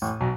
Bye.